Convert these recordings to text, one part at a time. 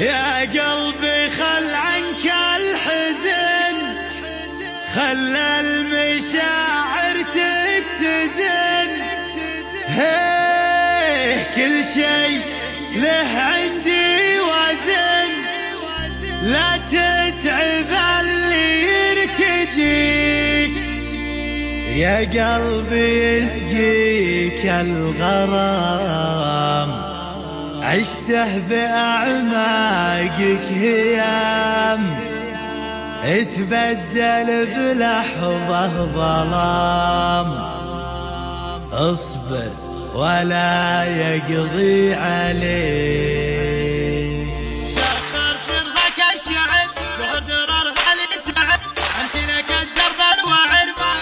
يا قلبي خل عنك الحزن خل المشاعر تتزن. هيه كل شيء له عندي وزن لا تتعب اللي يرتجيك. يا قلبي يسقيك الغرام. عشته بأعماقك هيام. اتبدل بلحظة ظلام. اصبر ولا يقضي عليك. سخر الشعر بهدرر الاسعد امثلك الدرب الوعر ما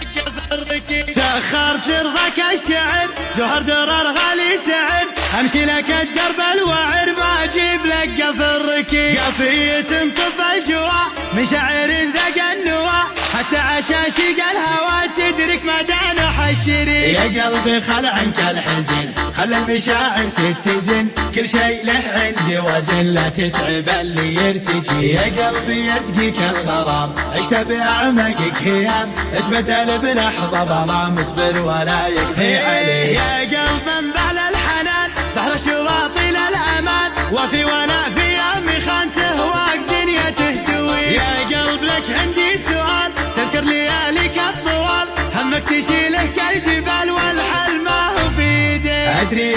تتلقى فرقي سخرت رضاك الشعر جوهر درر غالي سعر أمشي لك الدرب الوعر ما أجيب لك قفر ركي قفية طب الجوا مشاعر ذاق النوا حتى عشاشق الهوى تدرك مدانح الشريك يا قلبي خل عنك الحزن خل المشاعر تتزن كل شيء له عندي وزن لا تتعب اللي يرتجي. يا قلبي يسقيك الغرام عشت بأعمقك هيام. اتبدل بلحظة ظلام اصبر ولا يكفي عليك. يا قلب وفي وأنا في يومي خانته واق دنيا تهتوي. يا قلب لك عندي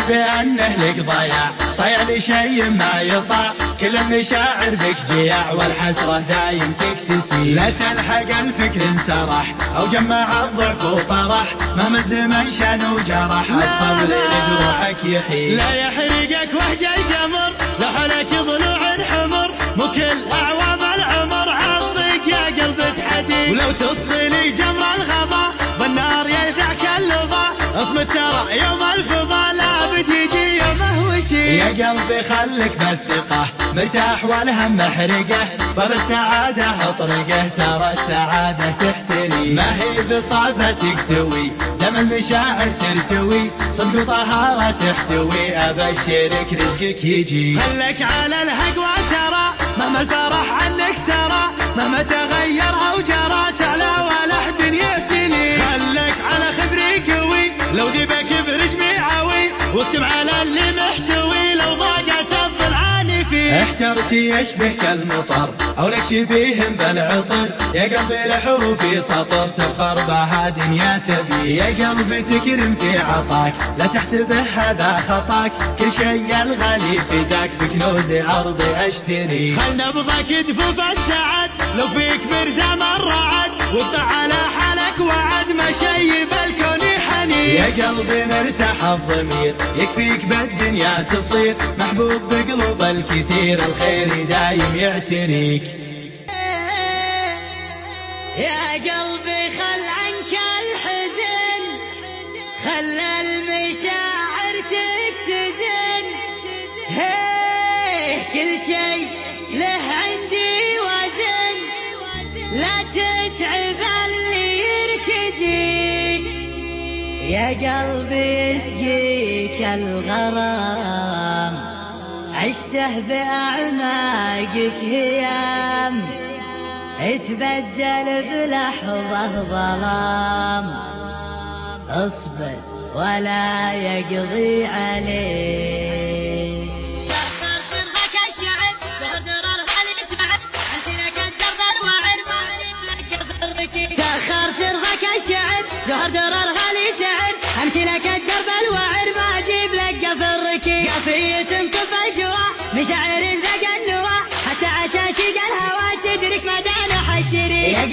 أدري بأنه لك ضياع ضيع لي شيء ما يطاع. كل المشاعر بك جياع والحسرة دايم تكتسي لا تلحق الفكر انسرح أو جمع الضعف وطرح. مهما الزمن شان وجرح. الصبر لجروحك يحيي. لا يحرقك وهج الجمر. لا حولك ضلوع حمر. مو كل أعوام العمر عضك يا قلب تحدي ولو تصطلي جمر الغضا بالنار يلذعك اللظى اصمت ترى يوم الفضا لابد يجي يومه وشي يا قلبي خلك بالثقة مرتاح والهم محرقه بر السعادة اطرقه ترى السعادة تحتري ما هي بصعبتك توي دم المشاعر ترتوي. صدق وطهارة تحتوي أبشرك رزقك يجي. خلك على الهقوى ترى مهما الفرح عنك ترى مهما تغير احترت يشبهك المطر أو لك شبيه بالعطر؟ يا قلبي لحروفي سطر تفخر بها دنيا تبي. يا قلبي تكرم في عطاك لا تحسبه هذا خطاك. كل شيء الغالي فداك بكنوز ارضي أشتري. خل نبضك دفوف السعد؟ لو فيك برزام الرعد وابقى على حالك وعد ما شي بالكون حنين يا قلبي مرتاح الضمير يكفيك بالدنيا تصير. محبوب بقلوب الكثير الخير دايم يعتريك. يا قلبي خل عنك الحزن خل المشاعر تتزن هيه كل شيء يا قلبي يسقيك الغرام. عشته بأعماقك هيام. اتبدل بلحظة ظلام. اصبر ولا يقضي عليك. سخر فرغك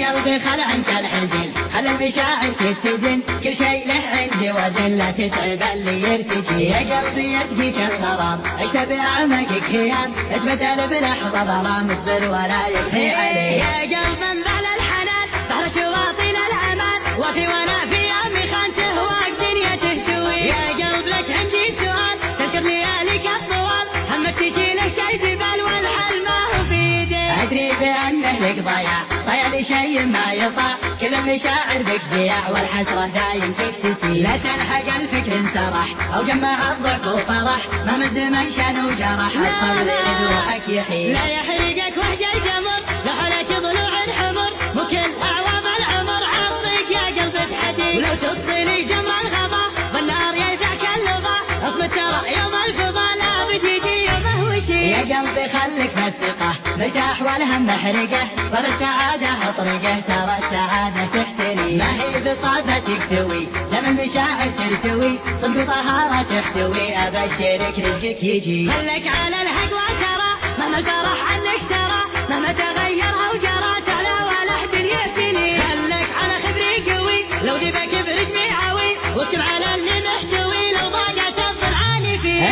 قلبي خل عنك الحزن خل المشاعر تتزن كل شيء له عندي وزن لا تتعب اللي يرتجي. يا قلبي يسقيك الغرام عشت بأعمقك هيام اتبدل بلحظة ظلام اصبر ولا يكفي عليك. يا قلب انبال الحنان. بحر شواطئ للأمان وفي ما أدري بأنه لك ضياع ضيع لي شيء ما يطاع كل المشاعر بك جياع والحسرة دايم تكتسي لا تلحق الفكر انسرح أو جمع الضعف وفرح. مهما الزمن شان وجرح الصبر روحك يحيي لا يحرقك وهج الجمر لحلك ضلوع حمر مو كل أعوام العمر عطيك يا قلب تحدي ولو تصطلي جمر الغضا بالنار يلزعك اللظى اصمت ترى يوم الفضا لابد يجي يومه وشي يا قلبي خليك بالثقة مرتاح والهم محرقة ورا السعادة اطرقه ترى السعادة تحتري ما هي بصعبتك توي لما المشاعر ترتوي. صدق طهارة تحتوي. أبشرك رزقك يجي. خلك على الحق وترى مهما الفرح عنك ترى. مهما تغير أو جرى تعلى ولا احد يعتلي خلك على خبري قوي. لو ذبك برجمي عوي. واكتب على اللي محتوي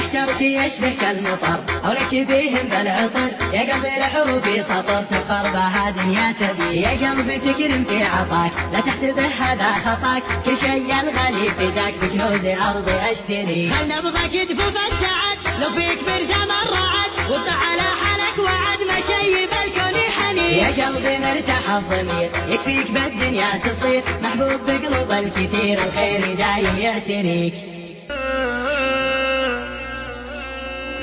احترت يشبه كالمطر أو لك شبيهم بالعطر يا قلبي لحروفي سطر. تفخر بها دنيا تبي. يا قلبي تكرم في عطاك. لا تحسبه هذا خطاك. كل شيء الغالي فداك. بكنوز أرضي أشتري. خل نبضك دفوف السعد لو فيك برزة مرة عد وضع على حالك وعد ما شي بالكون يا قلبي مرتاح الضمير. يكفيك بالدنيا تصير. محبوب بقلوب الكثير. الخير دايم يعتنيك.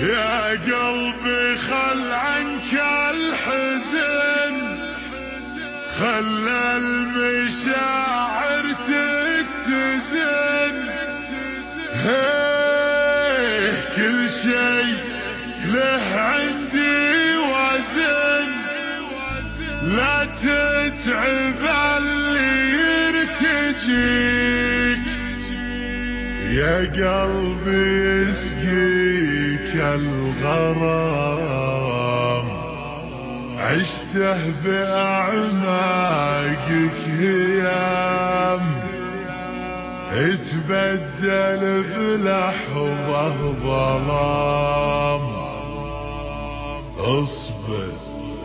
يا قلبي خل عنك الحزن. خل المشاعر تتزن. كل شيء له عندي وزن. لا تتعب اللي يرتجيك. يا قلبي الغرام. عشته بأعماقك هيام اتبدل بلحظة ظلام. اصبر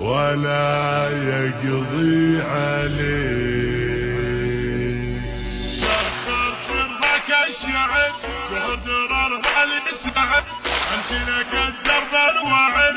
ولا يقضي عليك. سخر فرضك الشعب بهدرر الاسعد امشي الدرب لك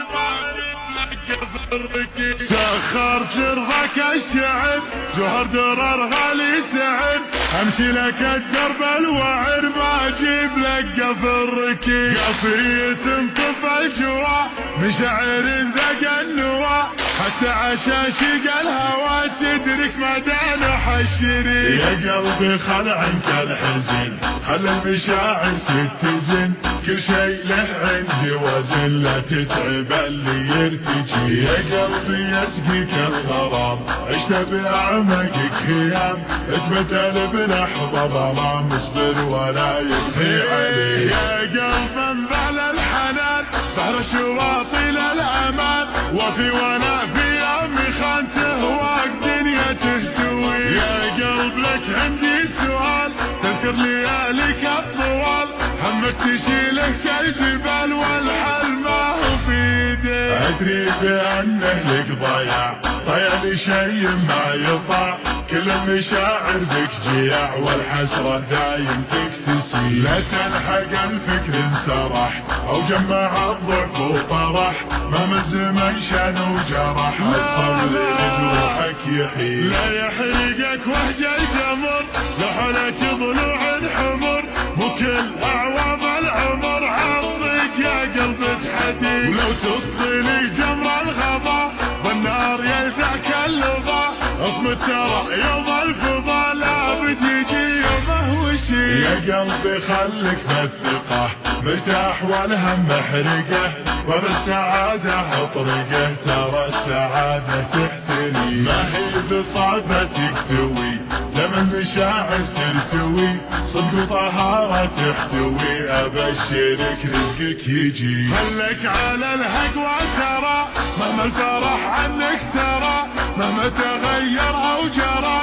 سخر جرضك الشعب جهر درر غالي سعر أمشي لك الدرب الوعر ما أجيب لك قفرك قفية تنطف الجوا مشاعر ذق النوا حتى عشاشق الهوى تدرك مدى حشري يا قلبي خل عنك الحزن خل المشاعر تتزن. كل شيء له عندي وزن لا تتعب اللي يرتجي. يا قلبي يسقيك الغرام عشت بأعمقك هيام اتبدل بلحظة ظلام اصبر ولا يكفي عليك. يا قلب انبعل الحنان بحر الشواطئ للأمان. وفي وأنا في يومي خانته واك دنيا تهتوي يا قلب لك عندي سؤال تذكر همك تشيلك الجبال والحل ما هو في يديك. أدري بانه لك ضياع ضيع لي شيء ما يطاع. كل المشاعر بك جياع والحسرة دايم تكتسي لا تلحق الفكر انسرح أو جمع الضعف وطرح. مهما الزمن شان وجرح الصبر جروحك يحيي. لا يحرقك وهج الجمر لحلك ضلوع قلبي خلك بالثقة مرتاح والهم محرقه وبالسعادة اطرقه ترى السعادة تحتني ما هي بصعبتك توي لما المشاعر ترتوي صدق وطهارة تحتوي أبشرك رزقك يجي. خلك على الحق وترى مهما الفرح عنك ترى مهما تغير أو جرى.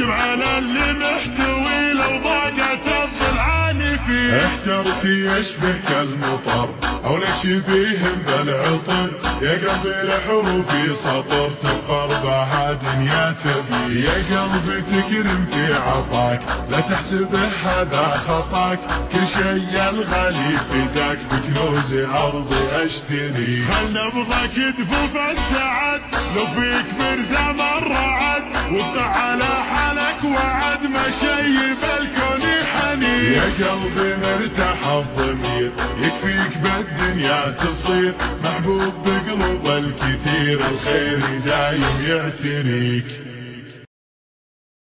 واكتب على اللي محتوي لو ضاقت الصلعاني فيه. احترت يشبه كالمطر أو لشبيه بالعطر. يا قلبي لحروفي سطر تفخر بها دنيا تبي. يا قلبي تكرم في عطاك لا تحسبه هذا خطاك. كل شيء الغالي فداك بكنوز ارضي أشتري. هل نبضك دفوف السعد لو فيك مرزا مرعد وابقى على حالك وعد ما شي بالكون حنين. يا قلبي مرتاح الضمير يكفيك بالدنيا تصير. محبوب بقلوب الكثير الخير دايم يعتنيك.